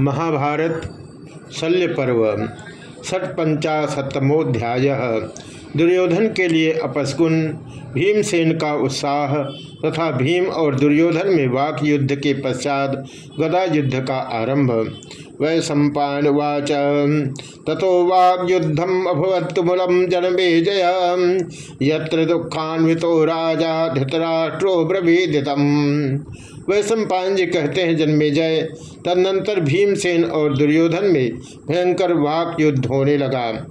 महाभारत शल्य पर्व, षटपंचाशतमोध्याय। दुर्योधन के लिए अपस्कुन भीमसेन का उत्साह, तथा भीम और दुर्योधन में वाक युद्ध के पश्चात गदा युद्ध का आरंभ। वै सम्पावाच तथो वाग्युद्धम अभवत्तुमूलम जनमे जय यत्र दुखान्वितो राजा धृतराष्ट्रो ब्रभीदितम सम्पान जी कहते हैं, जन्मे जय तदनंतर भीमसेन और दुर्योधन में भयंकर वाक युद्ध होने लगा।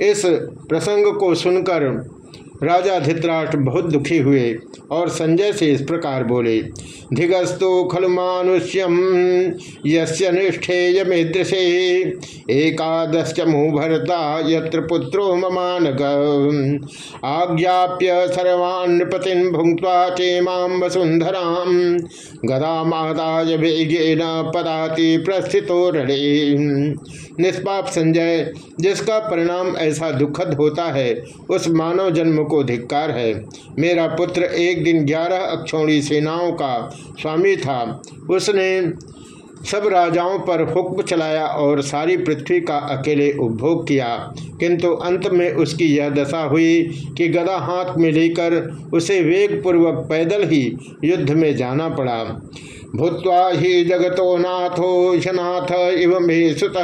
इस प्रसंग को सुनकर राजा धित्राष्ट्र बहुत दुखी हुए और संजय से इस प्रकार बोले, धिगस्तु खलु मानुष्यम, यस्य निष्ठेयमीदृशे एकादश भरता यत्र पुत्रो ममानक आज्ञाप्य सर्वान्नपतिन भुंक्वा चेमां वसुंधराम गदा मादाय वेगेन पदाति प्रस्थितो रणे। निष्पाप संजय, जिसका परिणाम ऐसा दुखद होता है, उस मानव जन्म को धिक्कार है। मेरा पुत्र एक दिन ग्यारह अक्षौणी सेनाओं का स्वामी था। उसने सब राजाओं पर हुक्म चलाया और सारी पृथ्वी का अकेले उपभोग किया। किंतु अंत में उसकी यह दशा हुई कि गदा हाथ में लेकर उसे वेगपूर्वक पैदल ही युद्ध में जाना पड़ा। भूत्वा ही जगतो नाथो शनाथ इव मे सुत।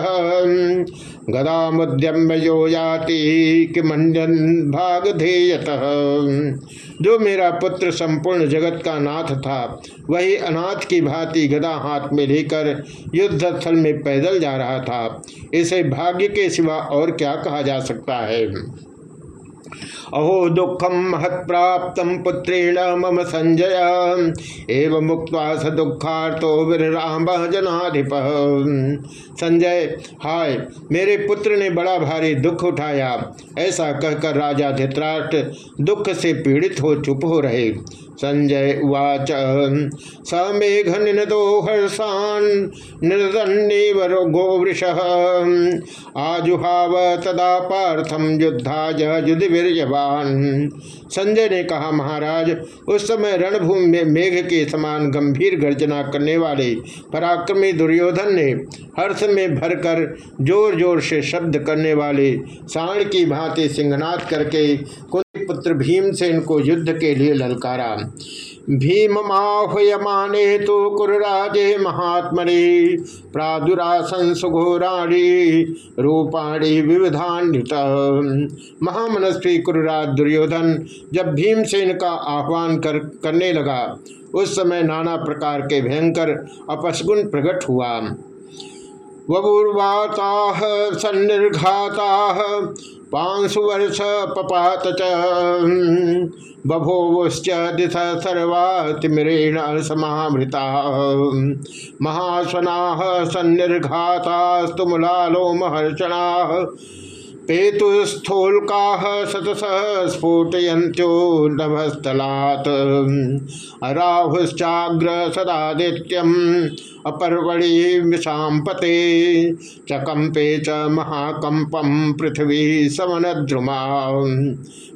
गदा मध्यम यो याति कि मंडन भाग धेयत जो मेरा पुत्र संपूर्ण जगत का नाथ था, वही अनाथ की भांति गदा हाथ में लेकर युद्ध स्थल में पैदल जा रहा था। इसे भाग्य के सिवा और क्या कहा जा सकता है? अहो दुखम महत्प्राप्त पुत्रेण मम संजय। एवं मुक्त स दुखार्थो विराम जनाधिप। संजय, हाय, मेरे पुत्र ने बड़ा भारी दुख उठाया। ऐसा कहकर राजा धित्राष्ट्र दुख से पीड़ित हो चुप हो रहे। संजय उवाच। समेघ निनदो हर्षान निर्दन्नीवर गोवृष। आजुहाव तदा पार्थम युद्धा युधिवीर्यवान। संजय ने कहा, महाराज, उस समय रणभूमि में मेघ के समान गंभीर गर्जना करने वाले पराक्रमी दुर्योधन ने हर्ष में भरकर ज़ोर ज़ोर से शब्द करने वाले साण की भांति सिंहनाथ करके पुत्र भीमसेन को युद्ध के लिए ललकारा। भीममाह्वयमाने तो कुरराजे महात्मने, प्रादुरासन सुघोराणी, रूपाणी विविधान्वित। महामनस्वी कुरराज दुर्योधन जब भीमसेन का आह्वान कर, करने लगा, उस समय नाना प्रकार के भयंकर अपशगुन प्रकट हुआ। वबुर्वाता सन्निर्घाता पांशुवर्ष पपात बभोवश्च दिश सर्वातिमरेण समामृता। महासना सन्निर्घातास्तुमुलालो महर्षणा पेतुस्थूलका शतस स्फुटयंत्यो नभस्थलात्। राहुश्चाग्र सदादित्यम अपर्वणि विषापते चकंपे च महाकंपम पृथ्वी समनद्रुमा।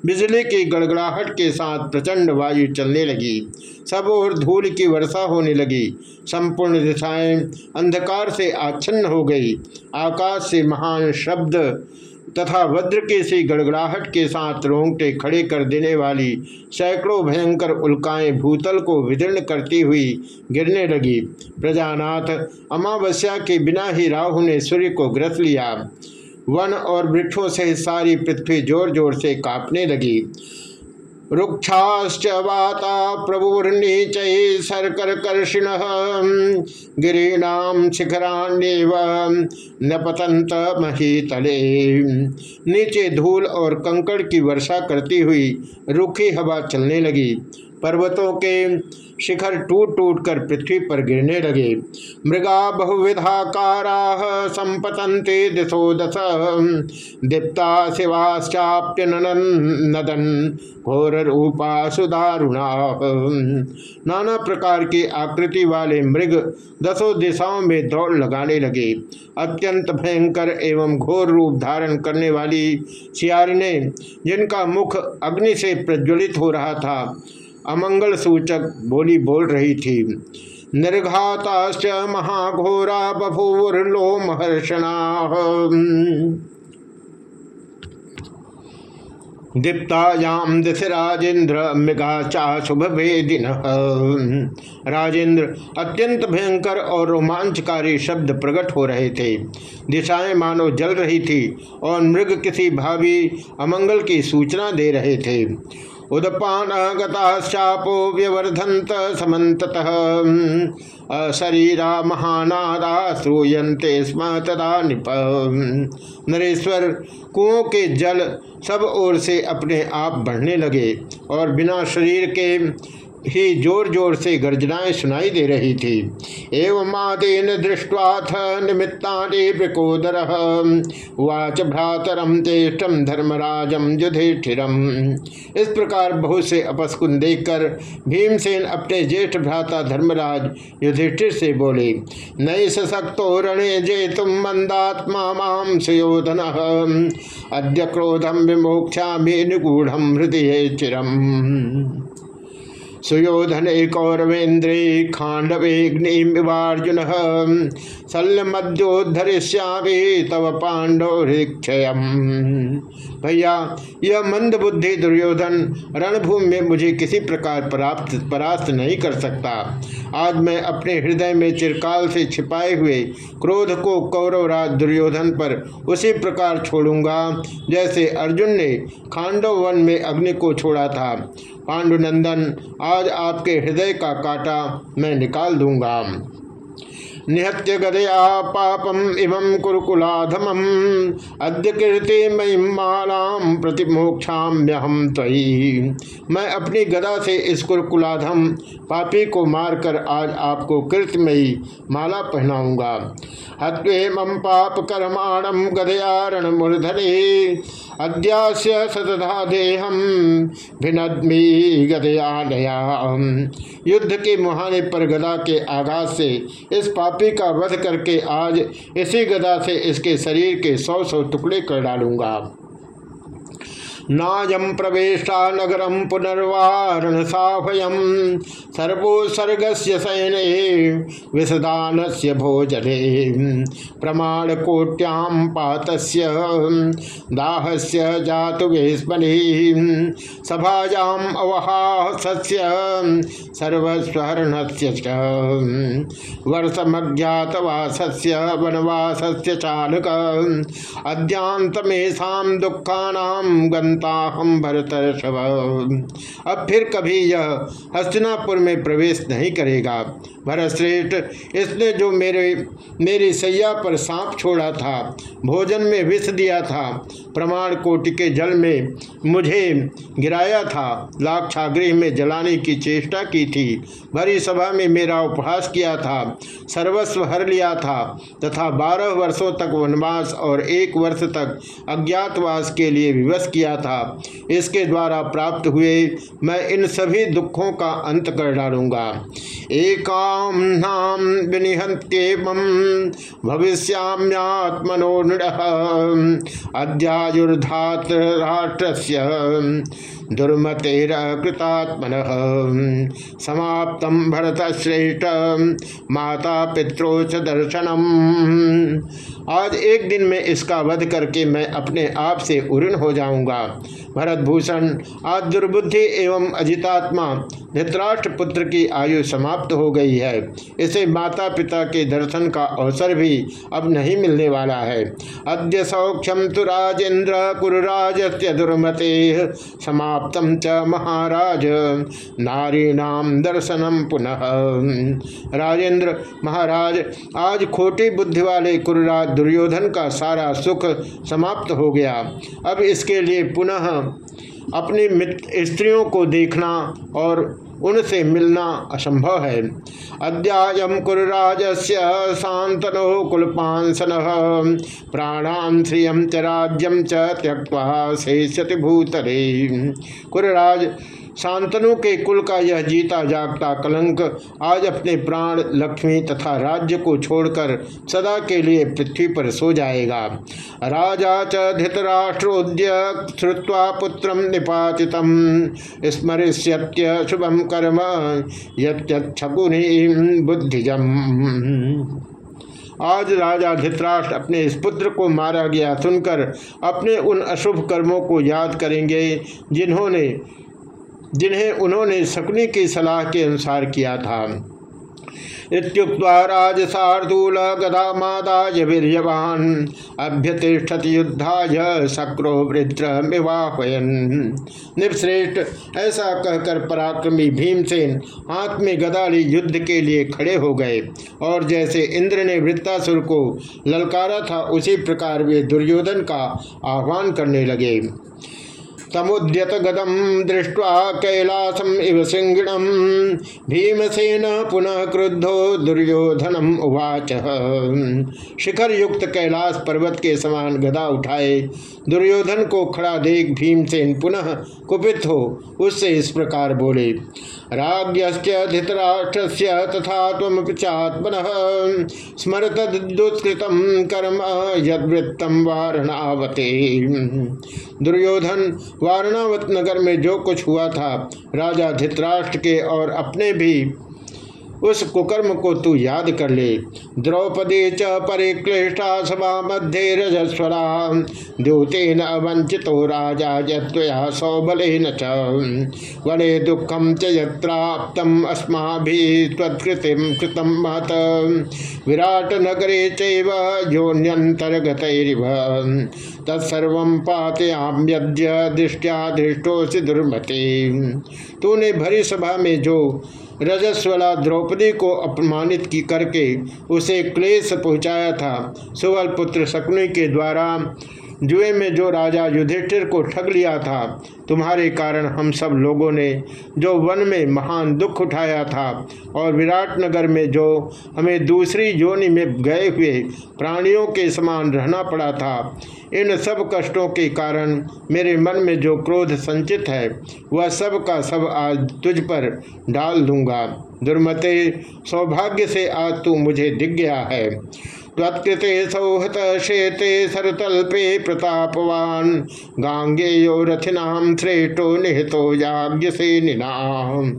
बिजली की गड़गड़ाहट के साथ प्रचंड वायु चलने लगी। सब और धूल की वर्षा होने लगी। संपूर्ण दिशाएँ अंधकार से आच्छन्न हो गई। आकाश से महान शब्द तथा वज्र के सी गड़गड़ाहट के साथ रोंगटे खड़े कर देने वाली सैकड़ों भयंकर उल्काएँ भूतल को विदीर्ण करती हुई गिरने लगी। प्रजानाथ अमावस्या के बिना ही राहु ने सूर्य को ग्रस लिया। वन और वृक्षों से सारी पृथ्वी ज़ोर ज़ोर से कांपने लगी। रुक्षाश्च वाता प्रभुर्नीच सर्कर्कर्षिण। गिरीनाम शिखराण्यव न पतंत महीतले। नीचे धूल और कंकड़ की वर्षा करती हुई रूखी हवा चलने लगी। पर्वतों के शिखर टूट टूट कर पृथ्वी पर गिरने लगे। मृगा बहुविधाकारा संपतंते दिशो दस दीप्ता शिवाश्चाप्य नदन। घोर रूपा सुदारुणा नाना प्रकार की आकृति वाले मृग दसों दिशाओं में दौड़ लगाने लगे। अत्यंत भयंकर एवं घोर रूप धारण करने वाली सियारिने, जिनका मुख अग्नि से प्रज्वलित हो रहा था। अमंगल सूचक बोली बोल रही थी। निर्घाताश्च महाघोरा बभूवुर्लो महर्षणा दीप्तायाम दिश राजेंद्र मृगा चा शुभ भेदिन राजेंद्र अत्यंत भयंकर और रोमांचकारी शब्द प्रकट हो रहे थे। दिशाएँ मानो जल रही थी और मृग किसी भावी अमंगल की सूचना दे रहे थे। उदपान गताशापो व्यवर्धंत समत शरीरा महानादा श्रूयते स्म तदा निप। नरेश्वर, कुओं के जल सब ओर से अपने आप बढ़ने लगे और बिना शरीर के ही ज़ोर ज़ोर से गर्जनाएँ सुनाई दे रही थी। एवं आदेन दृष्टवाथ निमित्ता प्रकोदर वाच भ्रातरम ज्येष्ठम धर्मराजम युधिष्ठिरम। इस प्रकार बहुत से अपस्कुन देखकर भीमसेन अपने ज्येष्ठ भ्राता धर्मराज युधिष्ठिर से बोले, नई सशक्तो रणे जे तुम मंदात्मा माम सुयोधन, अद्य क्रोधम विमोक्षा निगूढ़ हृदय चिरम। सुयोधन कौरवेन्द्रे खांडवेग्निवार्जुन शल्यमद्योद्धरिष्यामी तव पांडव भैया, यह मंद बुद्धि दुर्योधन रणभूमि में मुझे किसी प्रकार परास्त परास्त नहीं कर सकता। आज मैं अपने हृदय में चिरकाल से छिपाए हुए क्रोध को कौरवराज दुर्योधन पर उसी प्रकार छोड़ूँगा, जैसे अर्जुन ने खांडव वन में अग्नि को छोड़ा था। पांडुनंदन आज आपके हृदय का काटा मैं निकाल दूँगा। निहत्य गदया पापम इमं कुरुकुलाधम। अद्य कीर्ति मई मालाम प्रतिमोक्षाम्यहम तयी। मैं अपनी गदा से इस कुरुकुलाधम पापी को मारकर आज आपको कीर्तिमयी माला पहनाऊँगा। हत्वेम पाप कर्माणम गदयारण मूर्धने। अद्यास्य सतधा देहम भिनदमी गदयालया युद्ध के मुहाने पर गदा के आघात से इस पापी का वध करके आज इसी गदा से इसके शरीर के सौ सौ टुकड़े कर डालूँगा। नायम प्रवेशा नगरम पुनर्वारण साभयम सर्वोसर्ग सैने विषदान से भोजने। प्रमाण कोट्याम पात दाहस्य जातु वेस्मनि सभायाम अवहास्य से वर्षमज्ञातवास्य वनवासस्य चालक। अद्यांतमेशा दुखानाम गंध जनता हम भरत अब फिर कभी यह हस्तिनापुर में प्रवेश नहीं करेगा। भरत श्रेष्ठ इसने जो मेरे, मेरी सैया पर सांप छोड़ा था, भोजन में विष दिया था, प्रमाण कोटि के जल में मुझे गिराया था, लाक्षागृह में जलाने की चेष्टा की थी, भरी सभा में मेरा उपहास किया था, सर्वस्व हर लिया था, तथा बारह वर्षों तक वनवास और एक वर्ष तक अज्ञातवास के लिए विवश किया था। इसके द्वारा प्राप्त हुए मैं इन सभी दुखों का अंत कर डालूँगा। एकाम नाम विनिहत्येवं भविष्याम्यात्मनो अध्यायुर्धात राष्ट्रस्य दुर्मतेर कृतात्म समाप्त भरत श्रेष्ठ माता पित्रोच दर्शनम। आज एक दिन में इसका वध करके मैं अपने आप से उऋण हो जाऊँगा। भरत भूषण आज दुर्बुद्धि एवं अजितात्मा धृतराष्ट्र पुत्र की आयु समाप्त हो गई है। इसे माता पिता के दर्शन का अवसर भी अब नहीं मिलने वाला है। अद्य सौख्यम तो राजेन्द्र कुरुराज दुर्मते समाप्त च महाराज। नारी नाम दर्शनम पुनः। राजेंद्र महाराज, आज खोटी बुद्धि वाले कुरुराज दुर्योधन का सारा सुख समाप्त हो गया। अब इसके लिए पुनः अपनी स्त्रियों को देखना और उनसे मिलना असंभव है। अद्यायम कुरराज से शांतनो कुलपांसन। प्राणाम श्रियम च राज्यम च त्यक्वा शेषति भूतरे कुरराज शांतनु के कुल का यह जीता जागता कलंक आज अपने प्राण, लक्ष्मी तथा राज्य को छोड़कर सदा के लिए पृथ्वी पर सो जाएगा। राजा च श्रुवा पुत्र निपाति स्मरिष्यत्य शुभम कर्म यकुनि बुद्धिजम। आज राजा धृतराष्ट्र अपने इस पुत्र को मारा गया सुनकर अपने उन अशुभ कर्मों को याद करेंगे, जिन्होंने जिन्हें उन्होंने शकुनी की सलाह के अनुसार किया था। इत्युक्त्वा राजसार्दूल गदा मादाय वीर्यवान अभ्यतिष्ठत युद्धाय सक्रो वृद्रमिवाहयन निपश्रेष्ठ ऐसा कहकर पराक्रमी भीमसेन हाथ में गदाली युद्ध के लिए खड़े हो गए और जैसे इंद्र ने वृत्तासुर को ललकारा था, उसी प्रकार वे दुर्योधन का आह्वान करने लगे। तमुद्यत गदम दृष्ट्वा कैलासम इव सिंगणम भीमसेन पुनः क्रुद्धो दुर्योधनम उवाच। शिखर युक्त कैलाश पर्वत के समान गदा उठाए। दुर्योधन को खड़ा देख भीमसेन पुनः कुपित हो, उससे इस प्रकार बोले राज्य धृतराष्ट्र तथा तमचात्मन स्मर तदुत्कृत कर्म यदृत्तम वारणावते। दुर्योधन वारणावत नगर में जो कुछ हुआ था, राजा धृतराष्ट्र के और अपने भी उस कुकर्म को तू याद कर ले। द्रौपदी च परिक्लिष्टा सभा मध्य रजस्वरा। द्योतेन अवंचितो राजा जया सौबल वले दुखम च यत्राप्तम अस्मा तत्कृतिम कृतम महत। विराट नगरे चैव योन्यंतर्गतरिव तत्सर्व पातयाम्यद्य दृष्टिया दृष्टोसी दुर्मति। तूने भरी सभा में जो रजस्वला द्रौपदी को अपमानित की करके उसे क्लेश पहुँचाया था। सुवल पुत्र शकुनी के द्वारा जुए में जो राजा युधिष्ठिर को ठग लिया था, तुम्हारे कारण हम सब लोगों ने जो वन में महान दुख उठाया था और विराट नगर में जो हमें दूसरी योनि में गए हुए प्राणियों के समान रहना पड़ा था, इन सब कष्टों के कारण मेरे मन में जो क्रोध संचित है, वह सब का सब आज तुझ पर डाल दूँगा। दुर्मते, सौभाग्य से आज तू मुझे दिख गया है। त्वत्कृते सौहत शेते सरतल्पे प्रतापवान। गांगे यो रथिनाम श्रेष्ठो निहितो याज्ञ से निनाम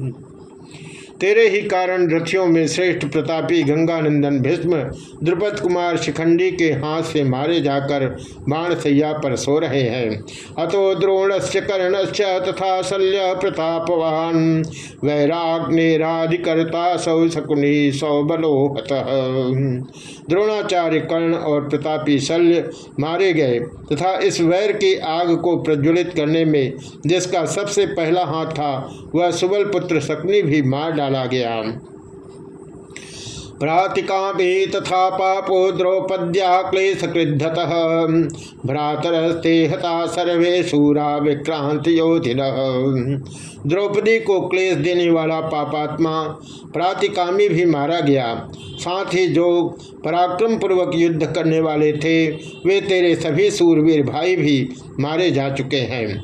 तेरे ही कारण रथियों में श्रेष्ठ प्रतापी गंगानंदन भीष्म द्रुपद कुमार शिखंडी के हाथ से मारे जाकर बाण सैया पर सो रहे हैं। अतो द्रोण से कर्ण तथा शल्य प्रतापवान। वैराग्नेराधिकर्ता सौ शकुनी सौ बलोहत द्रोणाचार्य कर्ण और प्रतापी शल्य मारे गए तथा इस वैर की आग को प्रज्वलित करने में जिसका सबसे पहला हाथ था, वह सुबल पुत्र शकुनी भी मार डाला। गया प्रातिका भी तथा पापो द्रौपद्या क्लेश क्लिधत भ्रातरस्ते हता सर्वे सूरा विक्रांत योधिन द्रौपदी को क्लेश देने वाला पापात्मा प्रातिकामी भी मारा गया। साथ ही जो पराक्रम पूर्वक युद्ध करने वाले थे, वे तेरे सभी सूरवीर भाई भी मारे जा चुके हैं।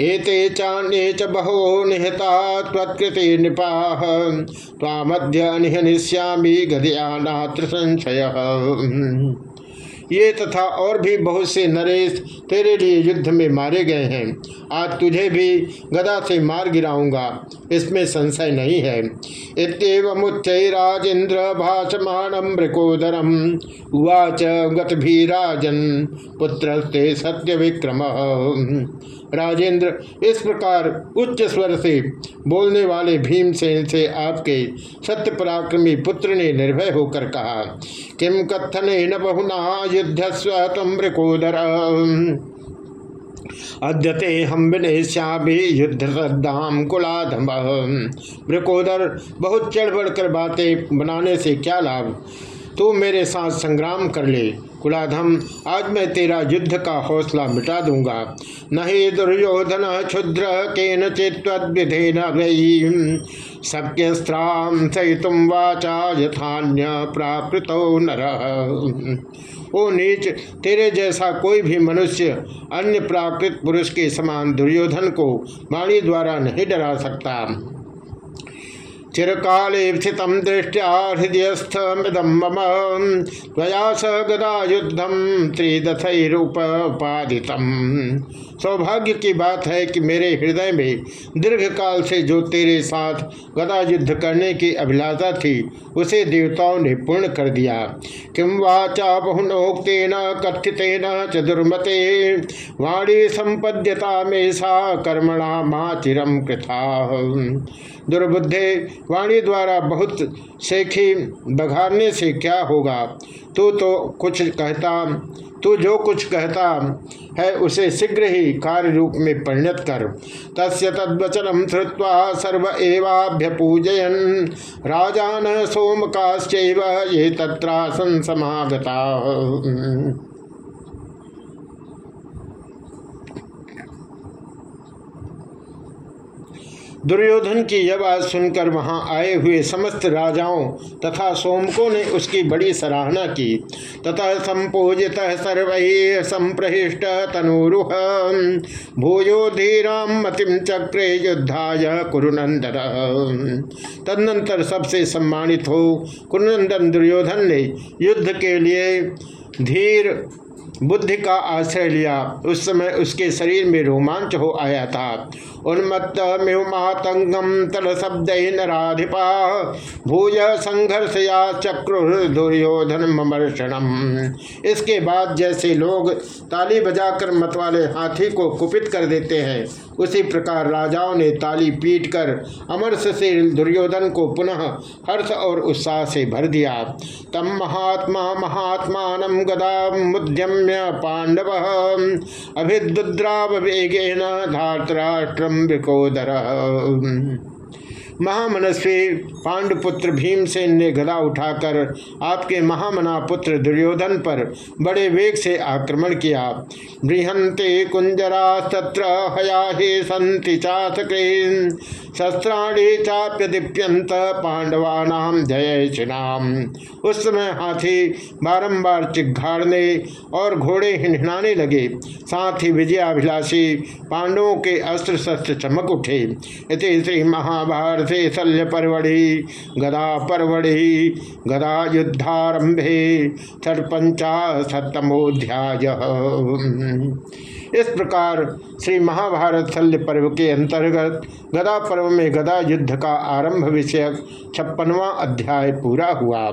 एते चान्ये च बहो निहता त्वत्कृते नृपा तामध्य निहनिष्यामी गदया नात्र संशय। ये तथा और भी बहुत से नरेश तेरे लिए युद्ध में मारे गए हैं। आज तुझे भी गदा से मार गिराऊँगा। इसमें संशय नहीं है। राजेन्द्र भाषमाणम मृकोदरम उवाच गत भी राजन पुत्र सत्य विक्रम राजेंद्र, इस प्रकार उच्च स्वर से बोलने वाले भीमसेन से आपके सत्य पराक्रमी पुत्र ने निर्भय होकर कहा किम कथन न बहुना युद्ध स्वतम मृकोदर अद्यते हम विनेश्यामी युद्ध श्रद्धाम कुलाधम। मृकोदर बहुत चढ़ बढ़ कर बातें बनाने से क्या लाभ? तू मेरे साथ संग्राम कर ले। कुलाधम, आज मैं तेरा युद्ध का हौसला मिटा दूँगा। नहीं दुर्योधन, क्षुद्र के नचित्विधे न गई शक्यस्त्रां सहितुम वाचा यथान्य प्राकृत नर। ओ नीच, तेरे जैसा कोई भी मनुष्य अन्य प्राकृत पुरुष के समान दुर्योधन को वाणी द्वारा नहीं डरा सकता। चिरकाले स्थित दृष्टिया हृदयस्थ मृदम मम। त्वया स गदा युद्धम त्रिदथरूपोपादित सौभाग्य की बात है कि मेरे हृदय में दीर्घ काल से जो तेरे साथ गदा युद्ध करने की अभिलाषा थी, उसे देवताओं ने पूर्ण कर दिया। किम वाचा बहुनोक्न कथितेन च दुर्मते, वाणी संपद्यता में सा कर्मणा माँ चिरम कृथा। दुर्बुद्धे, वाणी द्वारा बहुत सेखी बघारने से क्या होगा? तू तो कुछ कहता तू जो कुछ कहता है उसे शीघ्र ही कार्य रूप में परिणत कर। तस् तद्वचनम श्रुवा सर्व एवाभ्य पूजयन राजान का ये तत्रासन समागता। दुर्योधन की यह बात सुनकर वहाँ आए हुए समस्त राजाओं तथा सोमकों ने उसकी बड़ी सराहना की। तथा संपूजित सर्व संप्रहिष्ट तनुरुह। भूयो धीराम मतिम चक्रे युद्धाय कुरुनंदन तदनंतर सबसे सम्मानित हो कुरुनंदन दुर्योधन ने युद्ध के लिए धीर बुद्धि का आश्रय लिया। उस समय उसके शरीर में रोमांच हो आया था। उन्मत्त मेहमातंगम तल शब्द नाधिपा भूय संघर्ष या चक्र दुर्योधन ममर्षणम। इसके बाद जैसे लोग ताली बजाकर मतवाले हाथी को कुपित कर देते हैं, उसी प्रकार राजाओं ने ताली पीट कर अमरस से दुर्योधन को पुनः हर्ष और उत्साह से भर दिया। तम महात्मा महात्मा गदा मुद्यम्य पांडव। अभिद्रावेगेन धातराष्ट्रम विकोदर। महामनस्वी पांडुपुत्र भीमसेन ने गदा उठाकर आपके महामना पुत्र दुर्योधन पर बड़े वेग से आक्रमण किया। बृहंते कुंजरा तत्र हयाहे संति चाथक्रीन शस्त्राणी चाप्य दीप्यंत पांडवानाम जय चिनाम उस समय हाथी बारंबार चिघाड़ने और घोड़े हिनहिनाने लगे। साथ ही विजयाभिलाषी पांडवों के अस्त्र शस्त्र चमक उठे। इति श्री महाभारते शल्य परवढ़ि गदा परवढ़ि गदा युद्धारंभे छठपंचा सप्तमोध्याय इस प्रकार श्री महाभारत शल्य पर्व के अंतर्गत गदा पर्व में गदा युद्ध का आरंभ विषयक छप्पनवा अध्याय पूरा हुआ।